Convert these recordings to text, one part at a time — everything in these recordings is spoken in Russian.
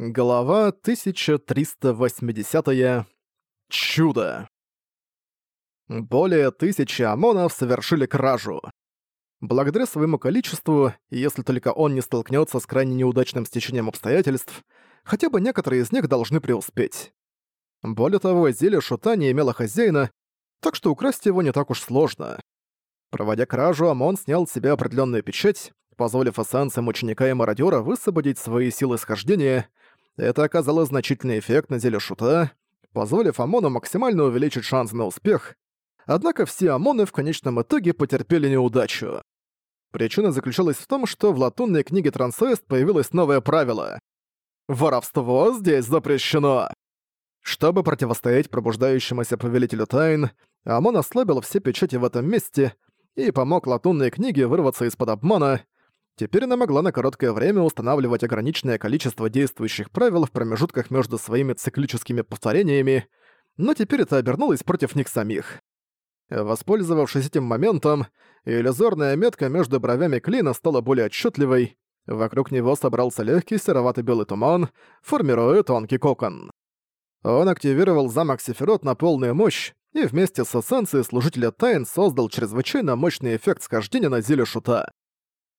Глава 1380. -я. Чудо. Более тысячи ОМОНов совершили кражу. Благодаря своему количеству, если только он не столкнется с крайне неудачным стечением обстоятельств, хотя бы некоторые из них должны преуспеть. Более того, зелье шута не имело хозяина, так что украсть его не так уж сложно. Проводя кражу, ОМОН снял с себя определенную печать, позволив эссенциям ученика и мародёра высвободить свои силы схождения, это оказало значительный эффект на деле шута, позволив ОМОНу максимально увеличить шанс на успех, однако все ОМОНы в конечном итоге потерпели неудачу. Причина заключалась в том, что в латунной книге Трансоэст появилось новое правило. «Воровство здесь запрещено!» Чтобы противостоять пробуждающемуся повелителю тайн, ОМОН ослабил все печати в этом месте и помог латунной книге вырваться из-под обмана, Теперь она могла на короткое время устанавливать ограниченное количество действующих правил в промежутках между своими циклическими повторениями, но теперь это обернулось против них самих. Воспользовавшись этим моментом, иллюзорная метка между бровями Клина стала более отчетливой, вокруг него собрался легкий серовато-белый туман, формируя тонкий кокон. Он активировал замок Сефирот на полную мощь и вместе с эссенцией Служителя Тайн создал чрезвычайно мощный эффект схождения на зеле шута.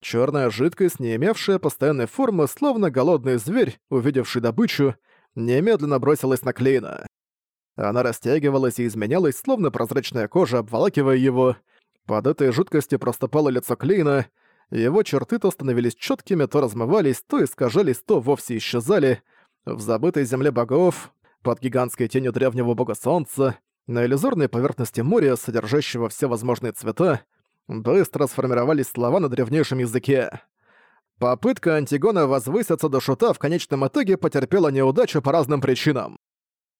Черная жидкость, не имевшая постоянной формы, словно голодный зверь, увидевший добычу, немедленно бросилась на Клейна. Она растягивалась и изменялась, словно прозрачная кожа, обволакивая его. Под этой жидкостью проступало лицо Клейна, его черты то становились четкими, то размывались, то искажались, то вовсе исчезали. В забытой земле богов, под гигантской тенью древнего бога солнца, на иллюзорной поверхности моря, содержащего все возможные цвета, быстро сформировались слова на древнейшем языке. Попытка Антигона возвыситься до шута в конечном итоге потерпела неудачу по разным причинам.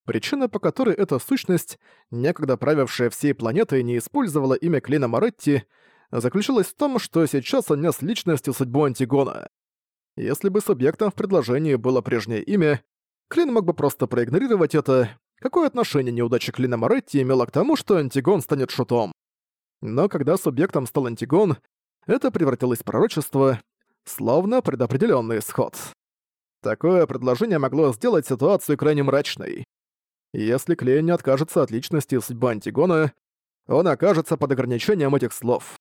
Причина, по которой эта сущность, некогда правившая всей планетой, не использовала имя Клина Моретти, заключалась в том, что сейчас он нес личностью судьбу Антигона. Если бы субъектом в предложении было прежнее имя, Клин мог бы просто проигнорировать это. Какое отношение неудача Клина Моретти имела к тому, что Антигон станет шутом? Но когда субъектом стал Антигон, это превратилось в пророчество, словно предопределённый исход. Такое предложение могло сделать ситуацию крайне мрачной. Если Клей не откажется от личности и судьбы Антигона, он окажется под ограничением этих слов.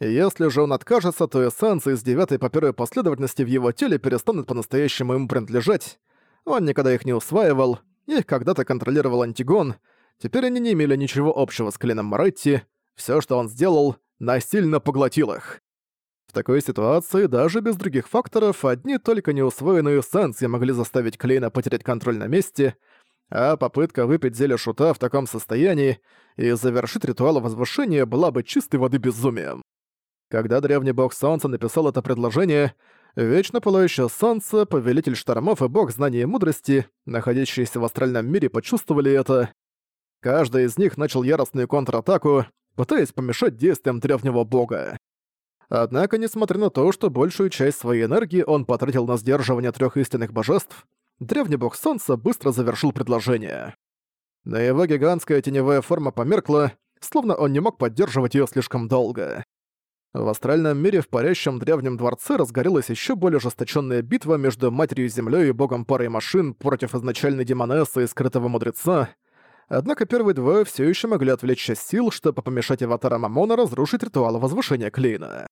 Если же он откажется, то эссенции с девятой по первой последовательности в его теле перестанут по-настоящему ему принадлежать. Он никогда их не усваивал, их когда-то контролировал Антигон, теперь они не имели ничего общего с Клином Моретти, все, что он сделал, насильно поглотил их. В такой ситуации, даже без других факторов, одни только неусвоенные эссенции могли заставить Клейна потерять контроль на месте, а попытка выпить зелье шута в таком состоянии и завершить ритуал возвышения была бы чистой воды безумием. Когда древний бог солнца написал это предложение, вечно пылающее солнце, повелитель штормов и бог знания и мудрости, находящиеся в астральном мире, почувствовали это. Каждый из них начал яростную контратаку, пытаясь помешать действиям древнего бога. Однако, несмотря на то, что большую часть своей энергии он потратил на сдерживание трех истинных божеств, древний бог солнца быстро завершил предложение. Но его гигантская теневая форма померкла, словно он не мог поддерживать ее слишком долго. В астральном мире в парящем древнем дворце разгорелась еще более ожесточенная битва между Матерью Землей и Богом Парой Машин против изначальной демонессы и скрытого мудреца, Однако первые двое все еще могли отвлечь сил, чтобы помешать аватарам Амона разрушить ритуал возвышения Клейна.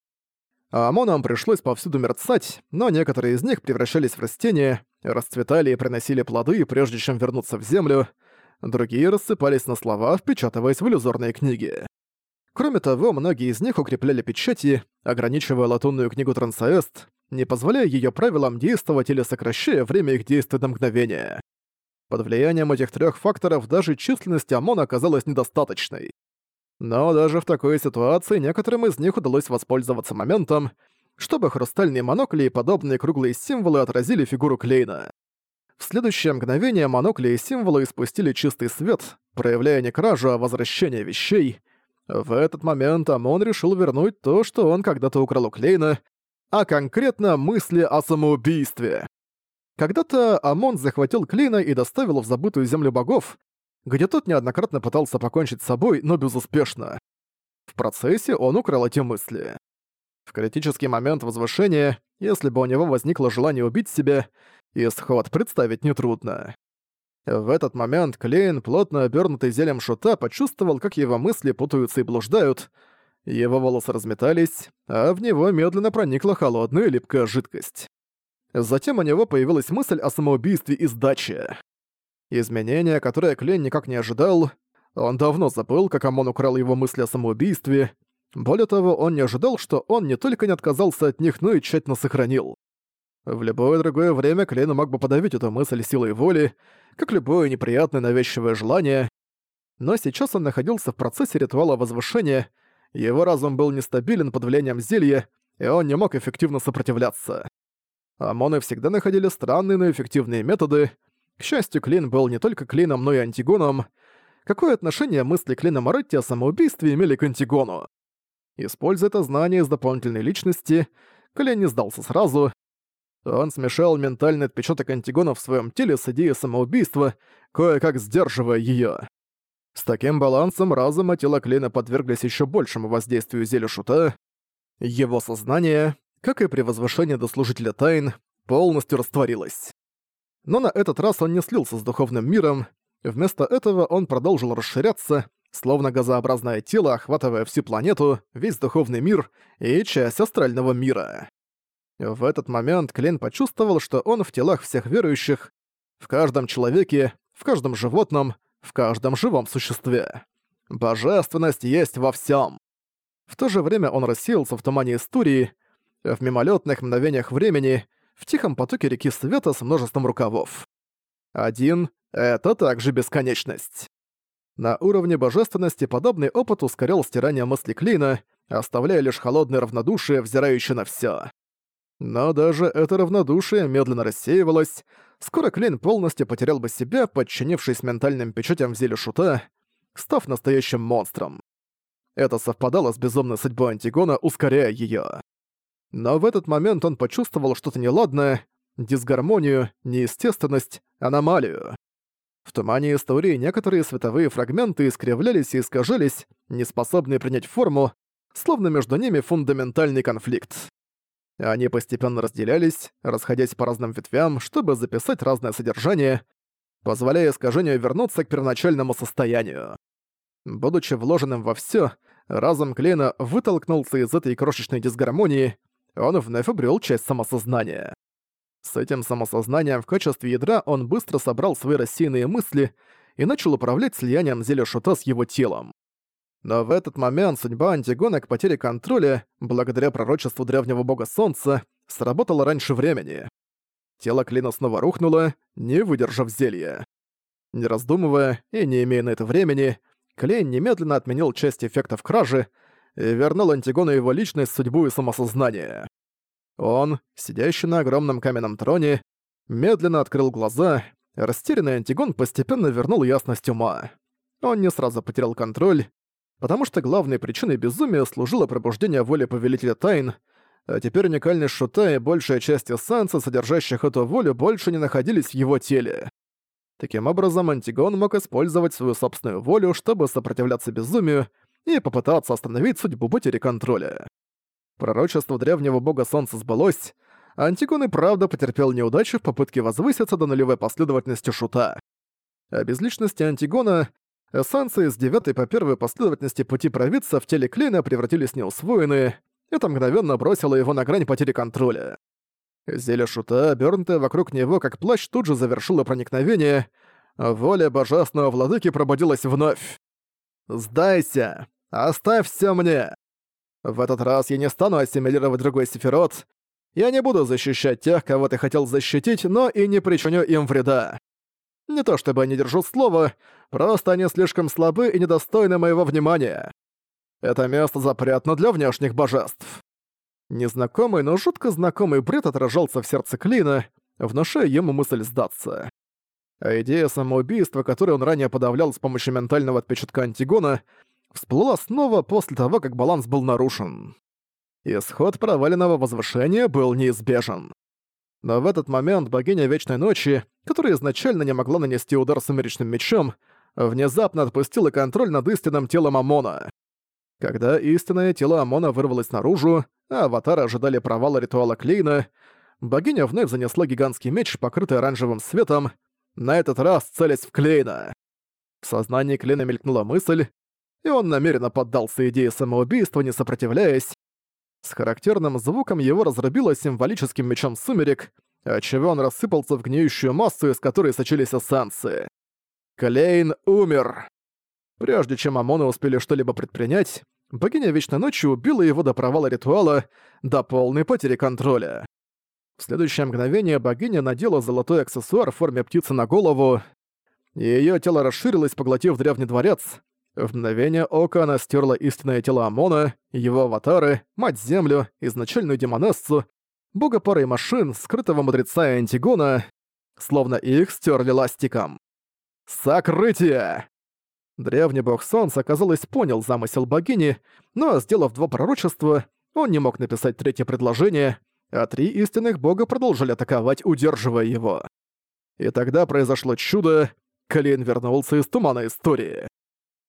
Амонам пришлось повсюду мерцать, но некоторые из них превращались в растения, расцветали и приносили плоды, прежде чем вернуться в землю, другие рассыпались на слова, впечатываясь в иллюзорные книги. Кроме того, многие из них укрепляли печати, ограничивая латунную книгу Трансаэст, не позволяя ее правилам действовать или сокращая время их действия до мгновения. Под влиянием этих трех факторов даже численность ОМОН оказалась недостаточной. Но даже в такой ситуации некоторым из них удалось воспользоваться моментом, чтобы хрустальные монокли и подобные круглые символы отразили фигуру Клейна. В следующее мгновение монокли и символы испустили чистый свет, проявляя не кражу, а возвращение вещей. В этот момент ОМОН решил вернуть то, что он когда-то украл у Клейна, а конкретно мысли о самоубийстве. Когда-то Амон захватил Клина и доставил в забытую землю богов, где тот неоднократно пытался покончить с собой, но безуспешно. В процессе он украл эти мысли. В критический момент возвышения, если бы у него возникло желание убить себя, Исход представить нетрудно. В этот момент Клейн, плотно обернутый зелем шута, почувствовал, как его мысли путаются и блуждают. Его волосы разметались, а в него медленно проникла холодная липкая жидкость. Затем у него появилась мысль о самоубийстве и сдаче. Изменение, которое Клейн никак не ожидал. Он давно забыл, как Амон украл его мысли о самоубийстве. Более того, он не ожидал, что он не только не отказался от них, но и тщательно сохранил. В любое другое время Клейн мог бы подавить эту мысль силой воли, как любое неприятное навязчивое желание, но сейчас он находился в процессе ритуала возвышения, его разум был нестабилен под влиянием зелья, и он не мог эффективно сопротивляться. Амоны всегда находили странные, но эффективные методы. К счастью, Клин был не только Клином, но и Антигоном. Какое отношение мысли Клина Моретти о самоубийстве имели к Антигону? Используя это знание из дополнительной личности, Клин не сдался сразу, он смешал ментальный отпечаток антигона в своем теле с идеей самоубийства, кое-как сдерживая ее. С таким балансом разум и тело Клина подверглись еще большему воздействию зелья шута. Его сознание, как и при возвышении до служителя тайн, полностью растворилось. Но на этот раз он не слился с духовным миром, вместо этого он продолжил расширяться, словно газообразное тело, охватывая всю планету, весь духовный мир и часть астрального мира. В этот момент Клин почувствовал, что он в телах всех верующих, в каждом человеке, в каждом животном, в каждом живом существе. Божественность есть во всем. В то же время он рассеялся в тумане истории, в мимолетных мгновениях времени, в тихом потоке реки света с множеством рукавов. Один — это также бесконечность. На уровне божественности подобный опыт ускорял стирание мысли Клина, оставляя лишь холодное равнодушие, взирающее на всё. Но даже это равнодушие медленно рассеивалось. Скоро Клейн полностью потерял бы себя, подчинившись ментальным печатям в зеле шута, став настоящим монстром. Это совпадало с безумной судьбой Антигона, ускоряя её. Но в этот момент он почувствовал что-то неладное, дисгармонию, неестественность, аномалию. В тумане истории некоторые световые фрагменты искривлялись и искажались, неспособные принять форму, словно между ними фундаментальный конфликт. Они постепенно разделялись, расходясь по разным ветвям, чтобы записать разное содержание, позволяя искажению вернуться к первоначальному состоянию. Будучи вложенным во всё, разум Клейна вытолкнулся из этой крошечной дисгармонии, он вновь обрел часть самосознания. С этим самосознанием в качестве ядра он быстро собрал свои рассеянные мысли и начал управлять слиянием зелья шута с его телом. Но в этот момент судьба Антигона к потере контроля, благодаря пророчеству древнего бога солнца, сработала раньше времени. Тело Клина снова рухнуло, не выдержав зелья. Не раздумывая и не имея на это времени, Клейн немедленно отменил часть эффектов кражи и вернул Антигону его личность, судьбу и самосознание. Он, сидящий на огромном каменном троне, медленно открыл глаза, растерянный Антигон постепенно вернул ясность ума. Он не сразу потерял контроль, потому что главной причиной безумия служило пробуждение воли Повелителя Тайн, а теперь уникальный Шута и большая часть эссенса, содержащих эту волю, больше не находились в его теле. Таким образом, Антигон мог использовать свою собственную волю, чтобы сопротивляться безумию и попытаться остановить судьбу потери контроля. Пророчество древнего бога солнца сбылось, Антигон и правда потерпел неудачу в попытке возвыситься до нулевой последовательности Шута. А без Антигона Эссенции с девятой по первой последовательности пути провидца в теле Клейна превратились в неусвоенные. Это мгновенно бросило его на грань потери контроля. Зелье шута, обернутое вокруг него как плащ, тут же завершило проникновение. Воля божественного владыки пробудилась вновь. «Сдайся! Оставь все мне!» В этот раз я не стану ассимилировать другой сефирот. Я не буду защищать тех, кого ты хотел защитить, но и не причиню им вреда. Не то чтобы я не держу слова, просто они слишком слабы и недостойны моего внимания. Это место запрятано для внешних божеств. Незнакомый, но жутко знакомый бред отражался в сердце Клина, внушая ему мысль сдаться. А идея самоубийства, которую он ранее подавлял с помощью ментального отпечатка Антигона, всплыла снова после того, как баланс был нарушен. Исход проваленного возвышения был неизбежен. Но в этот момент богиня Вечной Ночи, которая изначально не могла нанести удар сумеречным мечом, внезапно отпустила контроль над истинным телом Амона. Когда истинное тело Амона вырвалось наружу, а аватары ожидали провала ритуала Клейна, богиня вновь занесла гигантский меч, покрытый оранжевым светом, на этот раз целясь в Клейна. В сознании Клейна мелькнула мысль, и он намеренно поддался идее самоубийства, не сопротивляясь. С характерным звуком его разрубило символическим мечом сумерек, отчего он рассыпался в гниющую массу, из которой сочились эссенции. Клейн умер. Прежде чем Амоны успели что-либо предпринять, богиня Вечной Ночи убила его до провала ритуала, до полной потери контроля. В следующее мгновение богиня надела золотой аксессуар в форме птицы на голову, и её тело расширилось, поглотив древний дворец. В мгновение ока она стерла истинное тело Амона, его аватары, Мать-Землю, изначальную демонессу, бога пары машин, скрытого мудреца и Антигона, словно их стерли ластиком. Сокрытие! Древний бог солнца, казалось, понял замысел богини, но, сделав два пророчества, он не мог написать третье предложение, а три истинных бога продолжили атаковать, удерживая его. И тогда произошло чудо, Калин вернулся из тумана истории.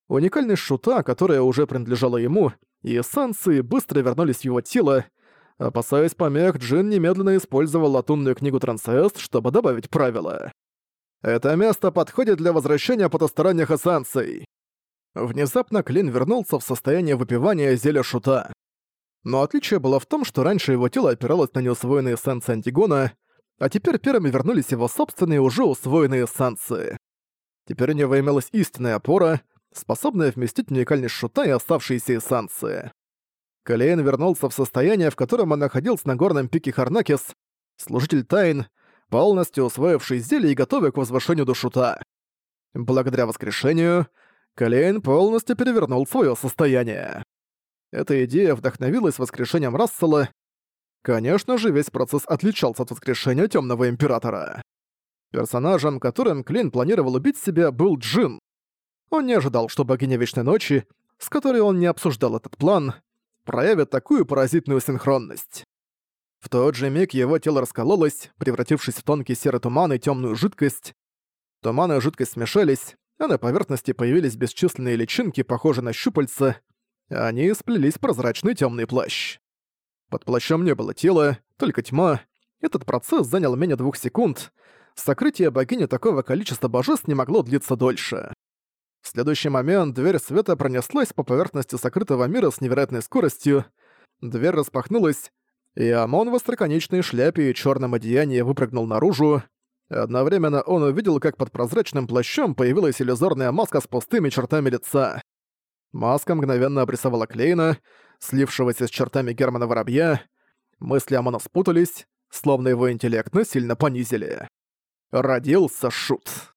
Уникальность шута, которая уже принадлежала ему, и эссенции быстро вернулись в его тело. Опасаясь помех, Джин немедленно использовал латунную книгу Трансест, чтобы добавить правила. Это место подходит для возвращения потусторонних эссенций. Внезапно Клин вернулся в состояние выпивания зелья шута. Но отличие было в том, что раньше его тело опиралось на неусвоенные эссенции Антигона, а теперь первыми вернулись его собственные уже усвоенные эссенции. Теперь у него имелась истинная опора, способная вместить уникальность шута и оставшиеся эссенции. Калейн вернулся в состояние, в котором он находился на горном пике Харнакис, служитель тайн, полностью усвоивший зелье и готовый к возвышению до шута. Благодаря воскрешению, Калейн полностью перевернул свое состояние. Эта идея вдохновилась воскрешением Рассела. Конечно же, весь процесс отличался от воскрешения Темного Императора. Персонажем, которым Клин планировал убить себя, был Джин. Он не ожидал, что богиня Вечной Ночи, с которой он не обсуждал этот план, проявит такую поразительную синхронность. В тот же миг его тело раскололось, превратившись в тонкий серый туман и темную жидкость. Туман и жидкость смешались, а на поверхности появились бесчисленные личинки, похожие на щупальца. Они сплелись в прозрачный темный плащ. Под плащом не было тела, только тьма. Этот процесс занял менее двух секунд. Сокрытие богини такого количества божеств не могло длиться дольше. В следующий момент дверь света пронеслась по поверхности сокрытого мира с невероятной скоростью. Дверь распахнулась, и Амон в остроконечной шляпе и черном одеянии выпрыгнул наружу. Одновременно он увидел, как под прозрачным плащом появилась иллюзорная маска с пустыми чертами лица. Маска мгновенно обрисовала Клейна, слившегося с чертами Германа Воробья. Мысли Амона спутались, словно его интеллект насильно понизили. Родился Шут.